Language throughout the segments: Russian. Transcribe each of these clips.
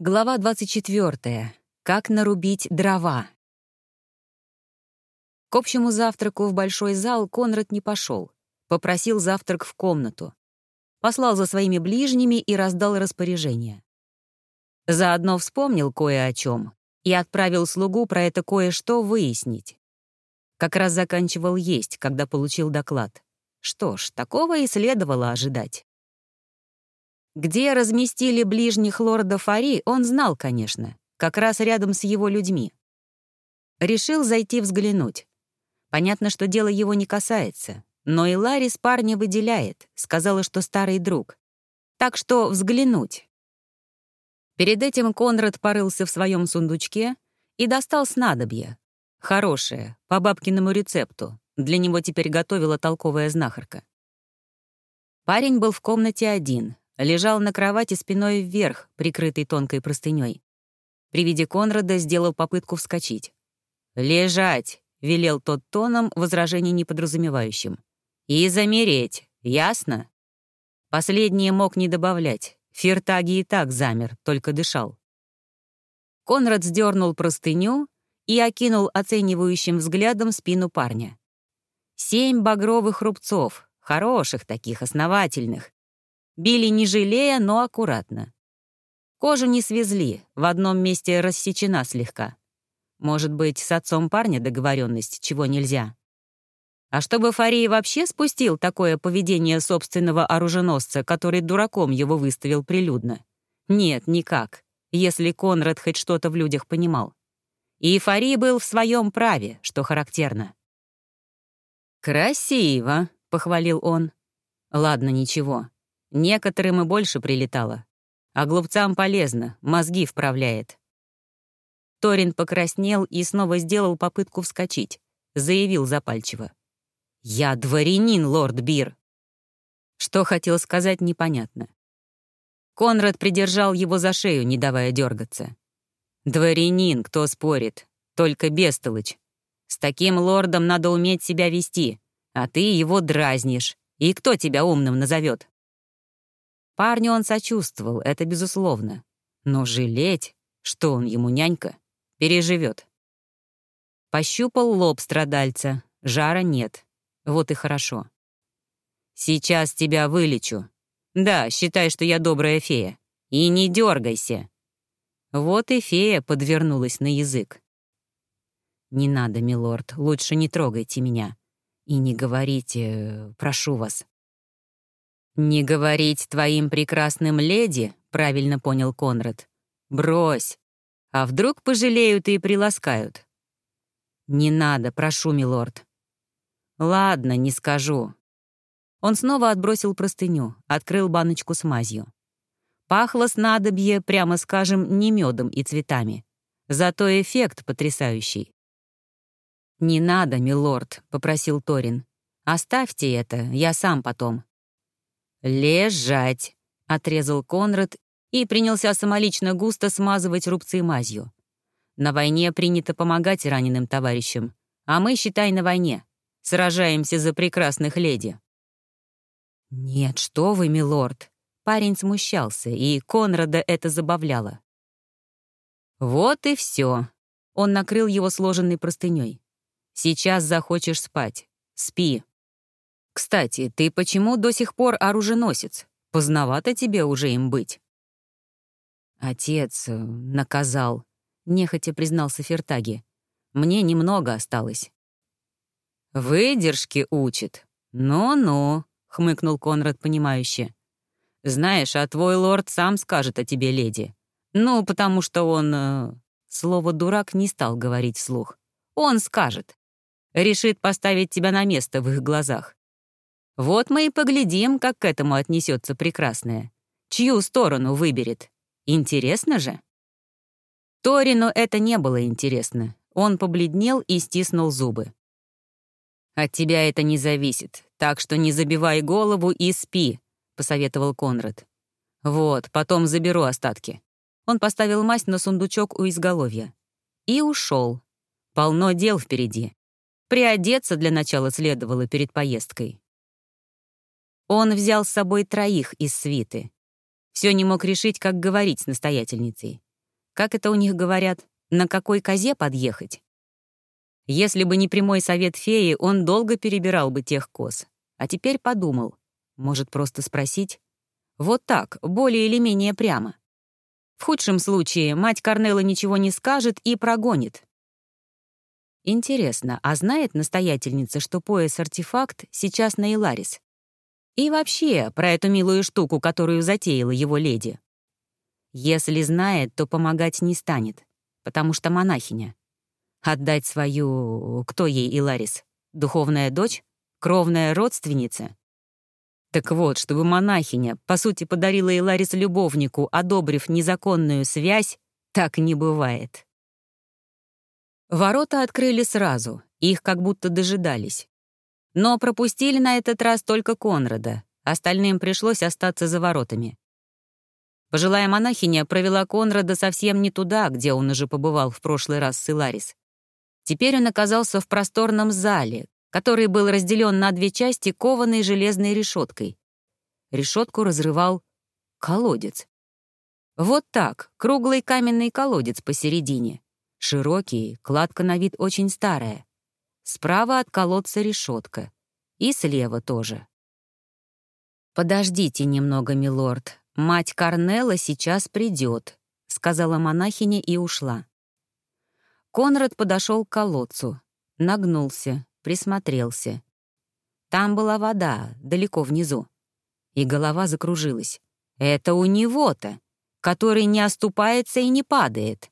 Глава 24. Как нарубить дрова. К общему завтраку в большой зал Конрад не пошел. Попросил завтрак в комнату. Послал за своими ближними и раздал распоряжение. Заодно вспомнил кое о чем и отправил слугу про это кое-что выяснить. Как раз заканчивал есть, когда получил доклад. Что ж, такого и следовало ожидать. Где разместили ближних лорда Фари, он знал, конечно, как раз рядом с его людьми. Решил зайти взглянуть. Понятно, что дело его не касается, но и Ларис парня выделяет, сказала, что старый друг. Так что взглянуть. Перед этим Конрад порылся в своем сундучке и достал снадобье. Хорошее, по бабкиному рецепту. Для него теперь готовила толковая знахарка. Парень был в комнате один, лежал на кровати спиной вверх, прикрытый тонкой простыней. При виде Конрада сделал попытку вскочить. «Лежать!» — велел тот тоном, возражений не подразумевающим. «И замереть, ясно?» Последнее мог не добавлять. Фертаги и так замер, только дышал. Конрад сдернул простыню и окинул оценивающим взглядом спину парня. Семь багровых рубцов, хороших таких, основательных, Били не жалея, но аккуратно. Кожу не свезли, в одном месте рассечена слегка. Может быть, с отцом парня договоренность, чего нельзя. А чтобы Фарий вообще спустил такое поведение собственного оруженосца, который дураком его выставил прилюдно? Нет, никак, если Конрад хоть что-то в людях понимал. И Фарий был в своем праве, что характерно. «Красиво», — похвалил он. «Ладно, ничего. Некоторым и больше прилетало. А глупцам полезно, мозги вправляет. Торин покраснел и снова сделал попытку вскочить. Заявил запальчиво. «Я дворянин, лорд Бир!» Что хотел сказать, непонятно. Конрад придержал его за шею, не давая дергаться. «Дворянин, кто спорит? Только бестолочь. С таким лордом надо уметь себя вести, а ты его дразнишь. И кто тебя умным назовет? Парню он сочувствовал, это безусловно. Но жалеть, что он ему нянька, переживет. Пощупал лоб страдальца, жара нет. Вот и хорошо. «Сейчас тебя вылечу. Да, считай, что я добрая фея. И не дергайся». Вот и фея подвернулась на язык. «Не надо, милорд, лучше не трогайте меня. И не говорите, прошу вас». «Не говорить твоим прекрасным леди», — правильно понял Конрад. «Брось. А вдруг пожалеют и приласкают?» «Не надо, прошу, милорд». «Ладно, не скажу». Он снова отбросил простыню, открыл баночку с мазью. Пахло снадобье, прямо скажем, не медом и цветами. Зато эффект потрясающий. «Не надо, милорд», — попросил Торин. «Оставьте это, я сам потом». «Лежать!» — отрезал Конрад и принялся самолично густо смазывать рубцы мазью. На войне принято помогать раненым товарищам, а мы, считай, на войне. Сражаемся за прекрасных леди. «Нет, что вы, милорд!» Парень смущался, и Конрада это забавляло. «Вот и все. Он накрыл его сложенной простыней. «Сейчас захочешь спать. Спи. Кстати, ты почему до сих пор оруженосец? Поздновато тебе уже им быть. Отец э, наказал, нехотя признался Фертаги. Мне немного осталось. Выдержки учит. Ну-ну, хмыкнул Конрад понимающе. Знаешь, а твой лорд сам скажет о тебе, леди. Ну, потому что он... Э, слово «дурак» не стал говорить вслух. Он скажет. Решит поставить тебя на место в их глазах. Вот мы и поглядим, как к этому отнесется прекрасная. Чью сторону выберет. Интересно же? Торину это не было интересно. Он побледнел и стиснул зубы. «От тебя это не зависит, так что не забивай голову и спи», — посоветовал Конрад. «Вот, потом заберу остатки». Он поставил масть на сундучок у изголовья. И ушел. Полно дел впереди. Приодеться для начала следовало перед поездкой. Он взял с собой троих из свиты. Все не мог решить, как говорить с настоятельницей. Как это у них говорят, на какой козе подъехать? Если бы не прямой совет феи, он долго перебирал бы тех коз. А теперь подумал, может, просто спросить? Вот так, более или менее прямо. В худшем случае мать Корнелла ничего не скажет и прогонит. Интересно, а знает настоятельница, что пояс-артефакт сейчас на Иларис? И вообще, про эту милую штуку, которую затеяла его леди. Если знает, то помогать не станет, потому что монахиня. Отдать свою... Кто ей Иларис? Духовная дочь? Кровная родственница? Так вот, чтобы монахиня, по сути, подарила Иларис любовнику, одобрив незаконную связь, так не бывает. Ворота открыли сразу, их как будто дожидались. Но пропустили на этот раз только Конрада, остальным пришлось остаться за воротами. Пожилая монахиня провела Конрада совсем не туда, где он уже побывал в прошлый раз с Иларис. Теперь он оказался в просторном зале, который был разделен на две части кованой железной решеткой. Решетку разрывал колодец. Вот так, круглый каменный колодец посередине. Широкий, кладка на вид очень старая. Справа от колодца решетка. И слева тоже. «Подождите немного, милорд. Мать Корнелла сейчас придет», — сказала монахиня и ушла. Конрад подошел к колодцу, нагнулся, присмотрелся. Там была вода, далеко внизу. И голова закружилась. Это у него-то, который не оступается и не падает.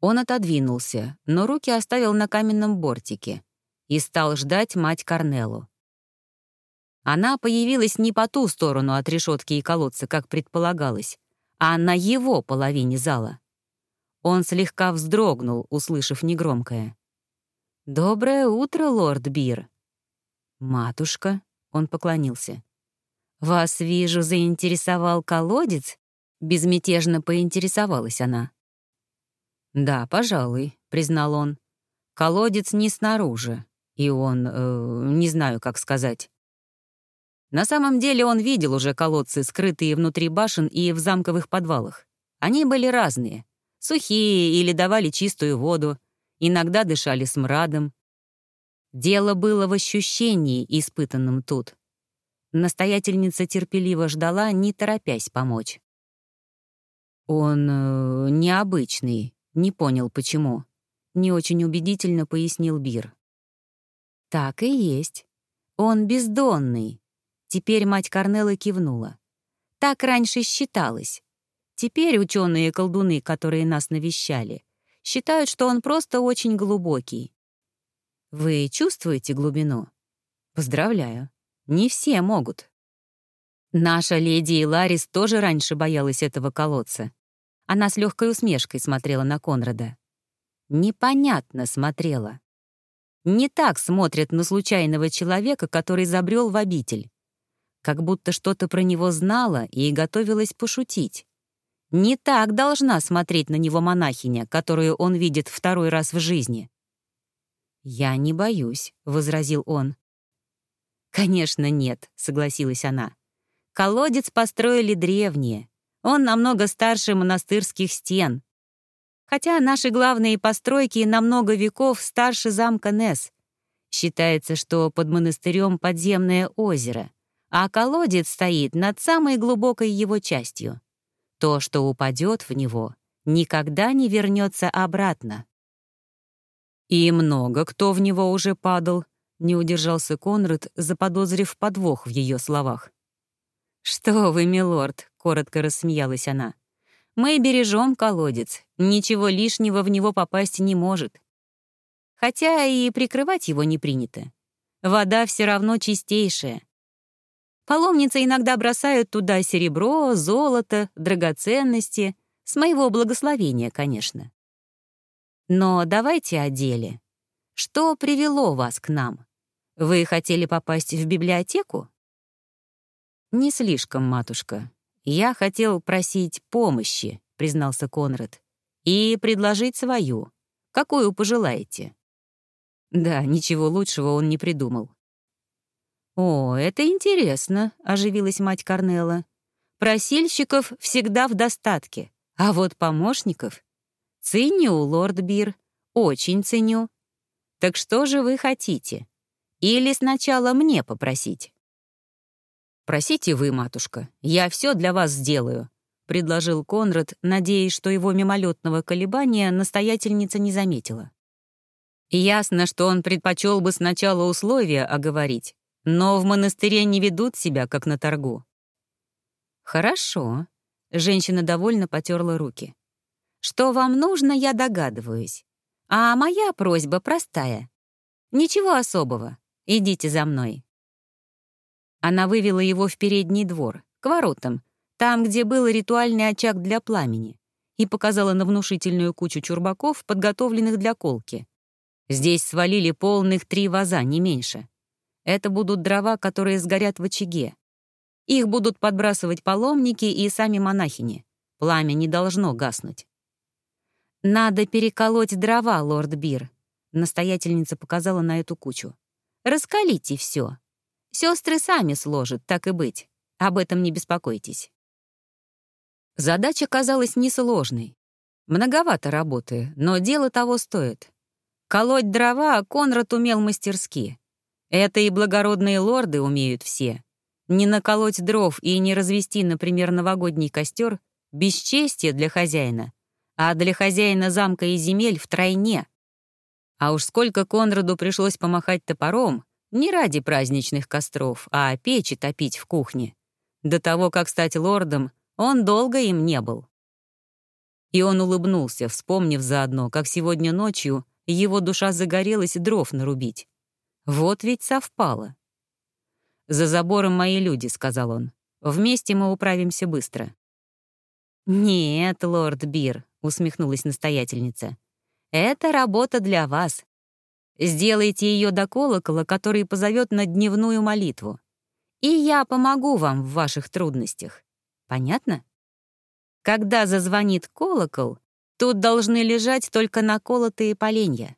Он отодвинулся, но руки оставил на каменном бортике и стал ждать мать Корнеллу. Она появилась не по ту сторону от решетки и колодца, как предполагалось, а на его половине зала. Он слегка вздрогнул, услышав негромкое. «Доброе утро, лорд Бир». «Матушка», — он поклонился. «Вас, вижу, заинтересовал колодец?» — безмятежно поинтересовалась она. «Да, пожалуй», — признал он. «Колодец не снаружи, и он... Э, не знаю, как сказать». На самом деле он видел уже колодцы, скрытые внутри башен и в замковых подвалах. Они были разные, Сухие или давали чистую воду, иногда дышали смрадом. Дело было в ощущении, испытанном тут. Настоятельница терпеливо ждала, не торопясь помочь. «Он э, необычный, не понял, почему», — не очень убедительно пояснил Бир. «Так и есть. Он бездонный». Теперь мать Корнелла кивнула. «Так раньше считалось. Теперь ученые-колдуны, которые нас навещали, считают, что он просто очень глубокий. Вы чувствуете глубину? Поздравляю. Не все могут. Наша леди Иларис тоже раньше боялась этого колодца. Она с легкой усмешкой смотрела на Конрада. Непонятно смотрела. Не так смотрят на случайного человека, который забрел в обитель. Как будто что-то про него знала и готовилась пошутить. Не так должна смотреть на него монахиня, которую он видит второй раз в жизни. «Я не боюсь», — возразил он. «Конечно, нет», — согласилась она. «Колодец построили древние. Он намного старше монастырских стен. Хотя наши главные постройки намного веков старше замка Нес. Считается, что под монастырем подземное озеро, а колодец стоит над самой глубокой его частью. То, что упадет в него, никогда не вернется обратно. И много кто в него уже падал, не удержался Конрад, заподозрив подвох в ее словах. «Что вы, милорд», — коротко рассмеялась она. «Мы бережем колодец, ничего лишнего в него попасть не может. Хотя и прикрывать его не принято. Вода все равно чистейшая, Паломницы иногда бросают туда серебро, золото, драгоценности, с моего благословения, конечно. Но давайте о деле. Что привело вас к нам? Вы хотели попасть в библиотеку? Не слишком, матушка. Я хотел просить помощи, признался Конрад, и предложить свою. Какую пожелаете? Да, ничего лучшего он не придумал. «О, это интересно», — оживилась мать Корнелла. «Просильщиков всегда в достатке, А вот помощников ценю, лорд Бир, очень ценю. Так что же вы хотите? Или сначала мне попросить? Просите вы, матушка, я все для вас сделаю, предложил Конрад, надеясь, что его мимолетного колебания настоятельница не заметила. Ясно, что он предпочел бы сначала условия оговорить, но в монастыре не ведут себя, как на торгу. «Хорошо», — женщина довольно потерла руки. «Что вам нужно, я догадываюсь. А моя просьба простая. Ничего особого. Идите за мной». Она вывела его в передний двор, к воротам, там, где был ритуальный очаг для пламени, и показала на внушительную кучу чурбаков, подготовленных для колки. Здесь свалили полных три ваза, не меньше. Это будут дрова, которые сгорят в очаге. Их будут подбрасывать паломники и сами монахини. Пламя не должно гаснуть. «Надо переколоть дрова, лорд Бир», — настоятельница показала на эту кучу. «Раскалите все. Сестры сами сложат, так и быть. Об этом не беспокойтесь». Задача казалась несложной. Многовато работы, но дело того стоит. Колоть дрова Конрад умел мастерски. Это и благородные лорды умеют все. Не наколоть дров и не развести, например, новогодний костер — бесчестие для хозяина, а для хозяина замка и земель втройне. А уж сколько Конраду пришлось помахать топором, не ради праздничных костров, а печи топить в кухне. До того, как стать лордом, он долго им не был. И он улыбнулся, вспомнив заодно, как сегодня ночью его душа загорелась дров нарубить. Вот ведь совпало. «За забором мои люди», — сказал он. «Вместе мы управимся быстро». «Нет, лорд Бир», — усмехнулась настоятельница. «Это работа для вас. Сделайте ее до колокола, который позовет на дневную молитву. И я помогу вам в ваших трудностях. Понятно? Когда зазвонит колокол, Тут должны лежать только наколотые поленья.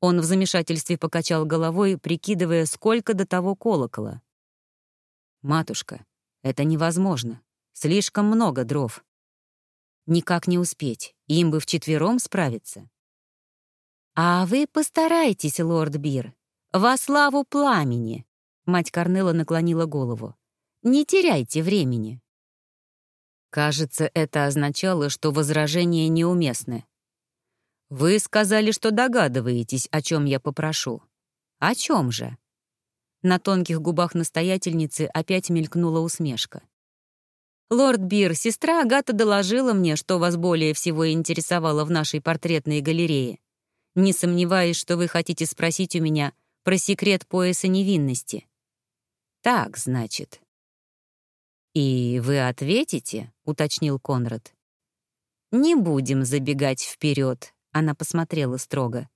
Он в замешательстве покачал головой, прикидывая, сколько до того колокола. «Матушка, это невозможно. Слишком много дров. Никак не успеть, им бы вчетвером справиться». «А вы постарайтесь, лорд Бир, во славу пламени», — мать Корнела наклонила голову. «Не теряйте времени». Кажется, это означало, что возражения неуместны. «Вы сказали, что догадываетесь, о чем я попрошу. О чем же?» На тонких губах настоятельницы опять мелькнула усмешка. «Лорд Бир, сестра Агата доложила мне, что вас более всего интересовало в нашей портретной галерее. Не сомневаюсь, что вы хотите спросить у меня про секрет пояса невинности». «Так, значит», «И вы ответите?» — уточнил Конрад. «Не будем забегать вперед», — она посмотрела строго.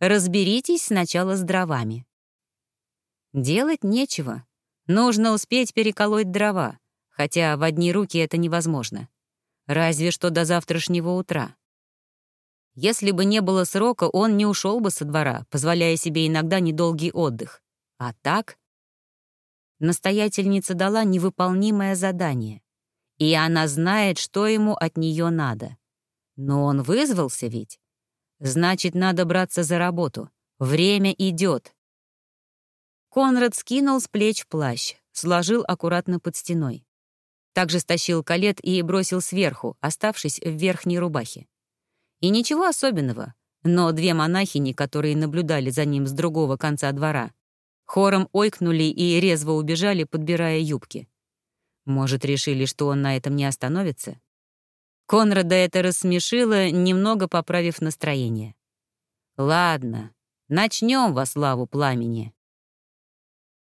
«Разберитесь сначала с дровами». Делать нечего. Нужно успеть переколоть дрова, хотя в одни руки это невозможно. Разве что до завтрашнего утра. Если бы не было срока, он не ушел бы со двора, позволяя себе иногда недолгий отдых. А так Настоятельница дала невыполнимое задание, и она знает, что ему от нее надо. Но он вызвался ведь. Значит, надо браться за работу. Время идет. Конрад скинул с плеч плащ, сложил аккуратно под стеной. Также стащил калет и бросил сверху, оставшись в верхней рубахе. И ничего особенного, но две монахини, которые наблюдали за ним с другого конца двора, Хором ойкнули и резво убежали, подбирая юбки. Может, решили, что он на этом не остановится? Конрада это рассмешило, немного поправив настроение. «Ладно, начнем во славу пламени».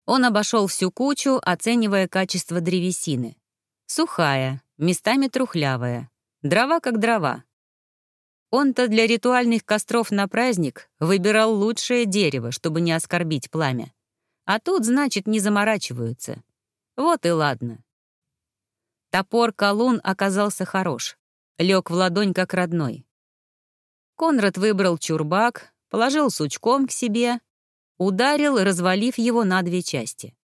Он обошел всю кучу, оценивая качество древесины. Сухая, местами трухлявая, дрова как дрова. Он-то для ритуальных костров на праздник выбирал лучшее дерево, чтобы не оскорбить пламя. А тут, значит, не заморачиваются. Вот и ладно. Топор-колун оказался хорош. Лег в ладонь как родной. Конрад выбрал чурбак, положил сучком к себе, ударил, развалив его на две части.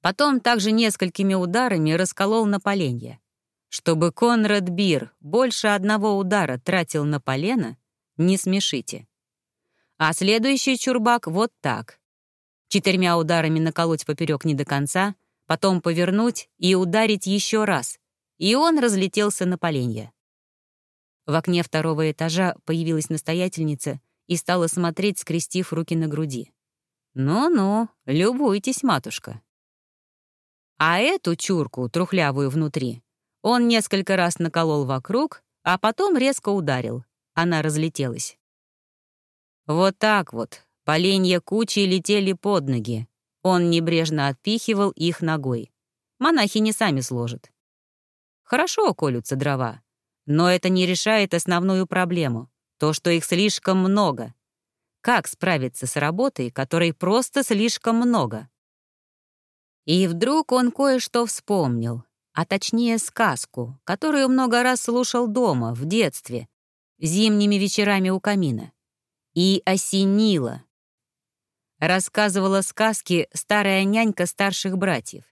Потом также несколькими ударами расколол на поленья. Чтобы Конрад Бир больше одного удара тратил на полено, не смешите. А следующий чурбак вот так. Четырьмя ударами наколоть поперек не до конца, потом повернуть и ударить еще раз. И он разлетелся на поленья. В окне второго этажа появилась настоятельница и стала смотреть, скрестив руки на груди. «Ну-ну, любуйтесь, матушка». А эту чурку, трухлявую внутри, он несколько раз наколол вокруг, а потом резко ударил. Она разлетелась. Вот так вот, поленья кучи летели под ноги. Он небрежно отпихивал их ногой. Монахи не сами сложат. Хорошо колются дрова, но это не решает основную проблему — то, что их слишком много. Как справиться с работой, которой просто слишком много? И вдруг он кое-что вспомнил, а точнее сказку, которую много раз слушал дома, в детстве, зимними вечерами у камина. И осенило. Рассказывала сказки старая нянька старших братьев.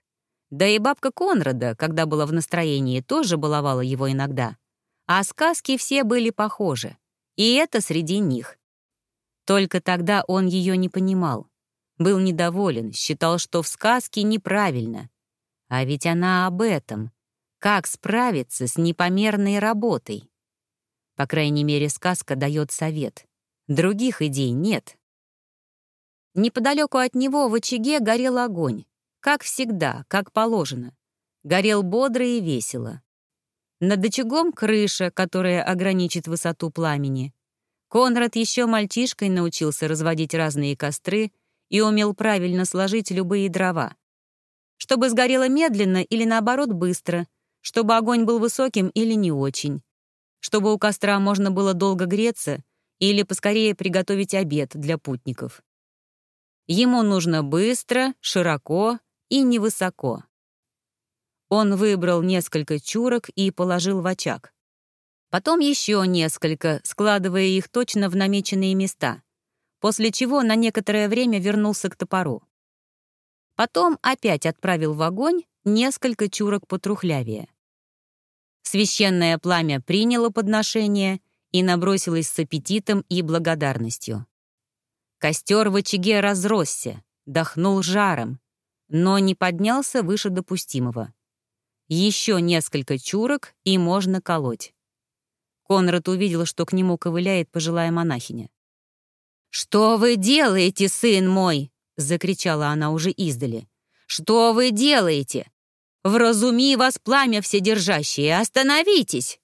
Да и бабка Конрада, когда была в настроении, тоже баловала его иногда. А сказки все были похожи. И это среди них. Только тогда он ее не понимал. Был недоволен, считал, что в сказке неправильно. А ведь она об этом. Как справиться с непомерной работой? По крайней мере, сказка дает совет. Других идей нет. Неподалеку от него в очаге горел огонь. Как всегда, как положено. Горел бодро и весело. Над очагом крыша, которая ограничит высоту пламени. Конрад еще мальчишкой научился разводить разные костры и умел правильно сложить любые дрова. Чтобы сгорело медленно или, наоборот, быстро, чтобы огонь был высоким или не очень, чтобы у костра можно было долго греться или поскорее приготовить обед для путников. Ему нужно быстро, широко и невысоко. Он выбрал несколько чурок и положил в очаг. Потом еще несколько, складывая их точно в намеченные места, после чего на некоторое время вернулся к топору. Потом опять отправил в огонь несколько чурок потрухлявее. Священное пламя приняло подношение и набросилось с аппетитом и благодарностью. Костер в очаге разросся, дохнул жаром, но не поднялся выше допустимого. Еще несколько чурок, и можно колоть. Конрад увидел, что к нему ковыляет пожилая монахиня. «Что вы делаете, сын мой?» — закричала она уже издали. «Что вы делаете? Вразуми вас пламя вседержащее! Остановитесь!»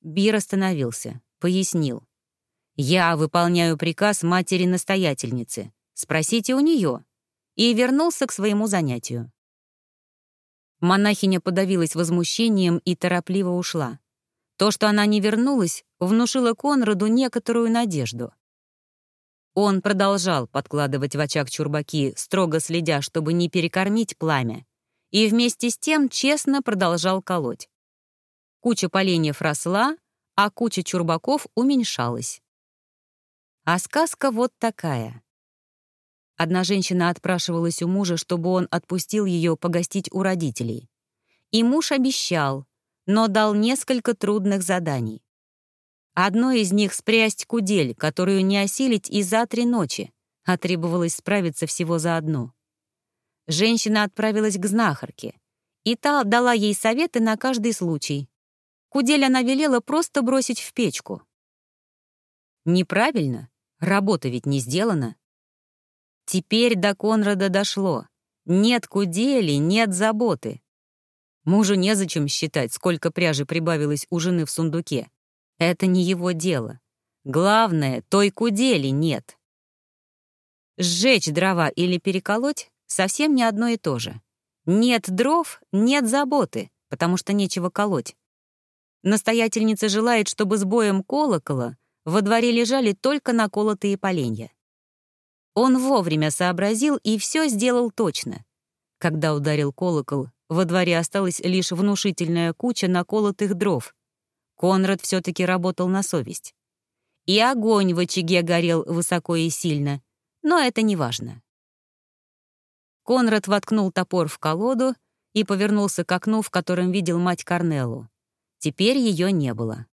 Бир остановился, пояснил. «Я выполняю приказ матери-настоятельницы. Спросите у нее». И вернулся к своему занятию. Монахиня подавилась возмущением и торопливо ушла. То, что она не вернулась, внушило Конраду некоторую надежду. Он продолжал подкладывать в очаг чурбаки, строго следя, чтобы не перекормить пламя, и вместе с тем честно продолжал колоть. Куча поленьев росла, а куча чурбаков уменьшалась. А сказка вот такая. Одна женщина отпрашивалась у мужа, чтобы он отпустил ее погостить у родителей. И муж обещал, но дал несколько трудных заданий. Одно из них — спрясть кудель, которую не осилить и за три ночи, а требовалось справиться всего за одну. Женщина отправилась к знахарке, и та дала ей советы на каждый случай. Кудель она велела просто бросить в печку. Неправильно, работа ведь не сделана. Теперь до Конрада дошло. Нет кудели, нет заботы. Мужу незачем считать, сколько пряжи прибавилось у жены в сундуке. Это не его дело. Главное, той кудели нет. Сжечь дрова или переколоть совсем не одно и то же. Нет дров — нет заботы, потому что нечего колоть. Настоятельница желает, чтобы с боем колокола во дворе лежали только наколотые поленья. Он вовремя сообразил и все сделал точно. Когда ударил колокол, во дворе осталась лишь внушительная куча наколотых дров. Конрад все-таки работал на совесть. И огонь в очаге горел высоко и сильно, но это не важно. Конрад воткнул топор в колоду и повернулся к окну, в котором видел мать Корнеллу. Теперь ее не было.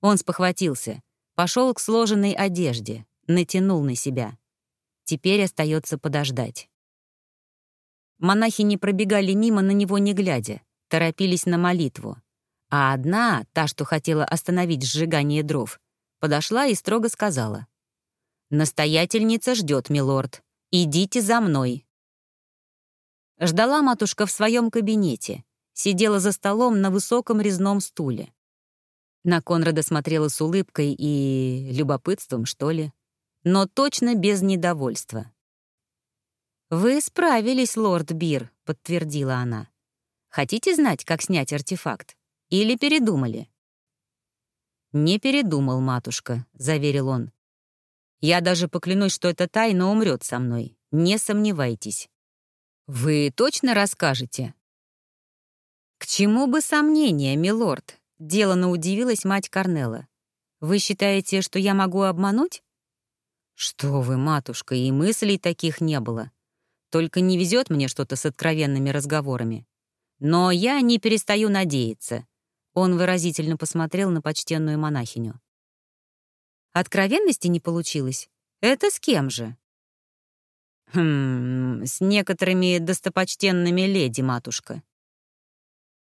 Он спохватился, пошел к сложенной одежде, натянул на себя. Теперь остается подождать. Монахи не пробегали мимо на него не глядя, торопились на молитву. А одна, та, что хотела остановить сжигание дров, подошла и строго сказала. «Настоятельница ждет, милорд. Идите за мной». Ждала матушка в своем кабинете, сидела за столом на высоком резном стуле. На Конрада смотрела с улыбкой и любопытством, что ли, но точно без недовольства. «Вы справились, лорд Бир», — подтвердила она. «Хотите знать, как снять артефакт? Или передумали?» «Не передумал, матушка», — заверил он. «Я даже поклянусь, что эта тайна умрет со мной. Не сомневайтесь». «Вы точно расскажете?» «К чему бы сомнения, милорд?» — делано удивилась мать Корнелла. «Вы считаете, что я могу обмануть?» «Что вы, матушка, и мыслей таких не было. Только не везет мне что-то с откровенными разговорами. Но я не перестаю надеяться. Он выразительно посмотрел на почтенную монахиню. «Откровенности не получилось? Это с кем же?» «Хм, с некоторыми достопочтенными леди, матушка».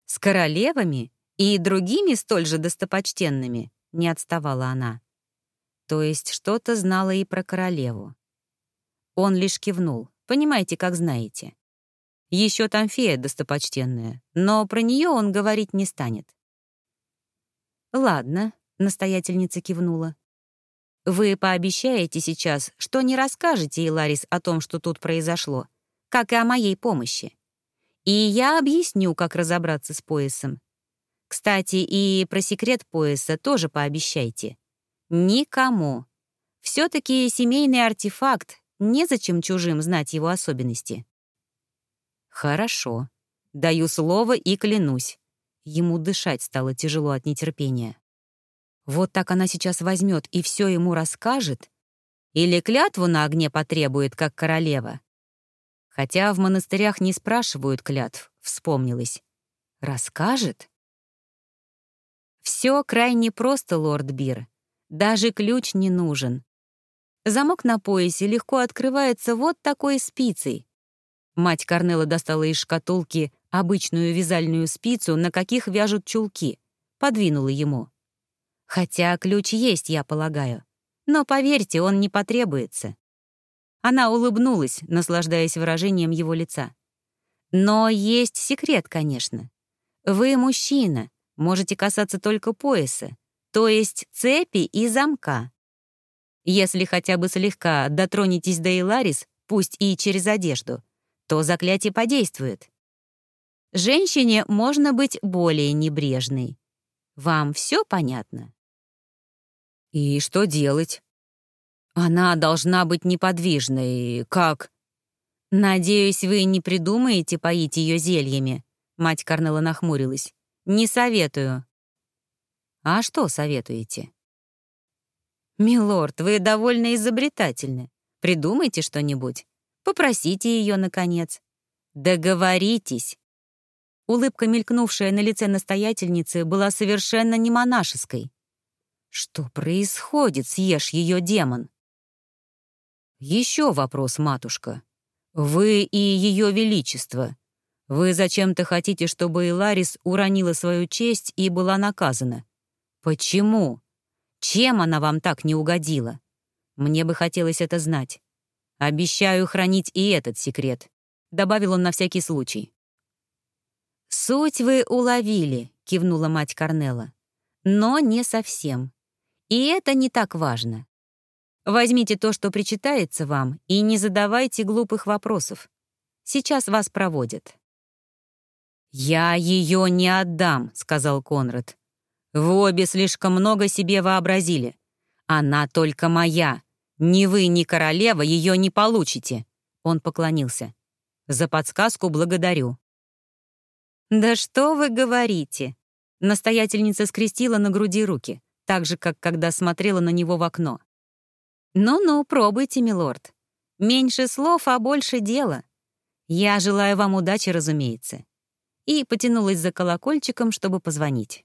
«С королевами и другими столь же достопочтенными?» — не отставала она. То есть что-то знала и про королеву. Он лишь кивнул. Понимаете, как знаете. Еще там фея достопочтенная, но про нее он говорить не станет. «Ладно», — настоятельница кивнула. «Вы пообещаете сейчас, что не расскажете Иларис о том, что тут произошло, как и о моей помощи. И я объясню, как разобраться с поясом. Кстати, и про секрет пояса тоже пообещайте. Никому. Все-таки семейный артефакт, незачем чужим знать его особенности». «Хорошо. Даю слово и клянусь. Ему дышать стало тяжело от нетерпения. Вот так она сейчас возьмет и все ему расскажет? Или клятву на огне потребует, как королева? Хотя в монастырях не спрашивают клятв, вспомнилось. Расскажет? Все крайне просто, лорд Бир. Даже ключ не нужен. Замок на поясе легко открывается вот такой спицей. Мать Корнелла достала из шкатулки обычную вязальную спицу, на каких вяжут чулки, подвинула ему. Хотя ключ есть, я полагаю. Но, поверьте, он не потребуется. Она улыбнулась, наслаждаясь выражением его лица. Но есть секрет, конечно. Вы мужчина, можете касаться только пояса, то есть цепи и замка. Если хотя бы слегка дотронетесь до Иларис, пусть и через одежду, то заклятие подействует. Женщине можно быть более небрежной. Вам все понятно? И что делать? Она должна быть неподвижной. Как? Надеюсь, вы не придумаете поить ее зельями. Мать Карнелла нахмурилась. Не советую. А что советуете? Милорд, вы довольно изобретательны. Придумайте что-нибудь. Попросите ее, наконец. Договоритесь. Улыбка, мелькнувшая на лице настоятельницы, была совершенно не монашеской. «Что происходит, съешь ее демон?» «Еще вопрос, матушка. Вы и ее величество. Вы зачем-то хотите, чтобы Иларис уронила свою честь и была наказана. Почему? Чем она вам так не угодила? Мне бы хотелось это знать. Обещаю хранить и этот секрет», — добавил он на всякий случай. «Суть вы уловили», — кивнула мать Корнелла. «Но не совсем. И это не так важно. Возьмите то, что причитается вам, и не задавайте глупых вопросов. Сейчас вас проводят». «Я ее не отдам», — сказал Конрад. «Вы обе слишком много себе вообразили. Она только моя. Ни вы, ни королева ее не получите». Он поклонился. «За подсказку благодарю». «Да что вы говорите?» Настоятельница скрестила на груди руки, так же, как когда смотрела на него в окно. «Ну-ну, пробуйте, милорд. Меньше слов, а больше дела. Я желаю вам удачи, разумеется. И потянулась за колокольчиком, чтобы позвонить.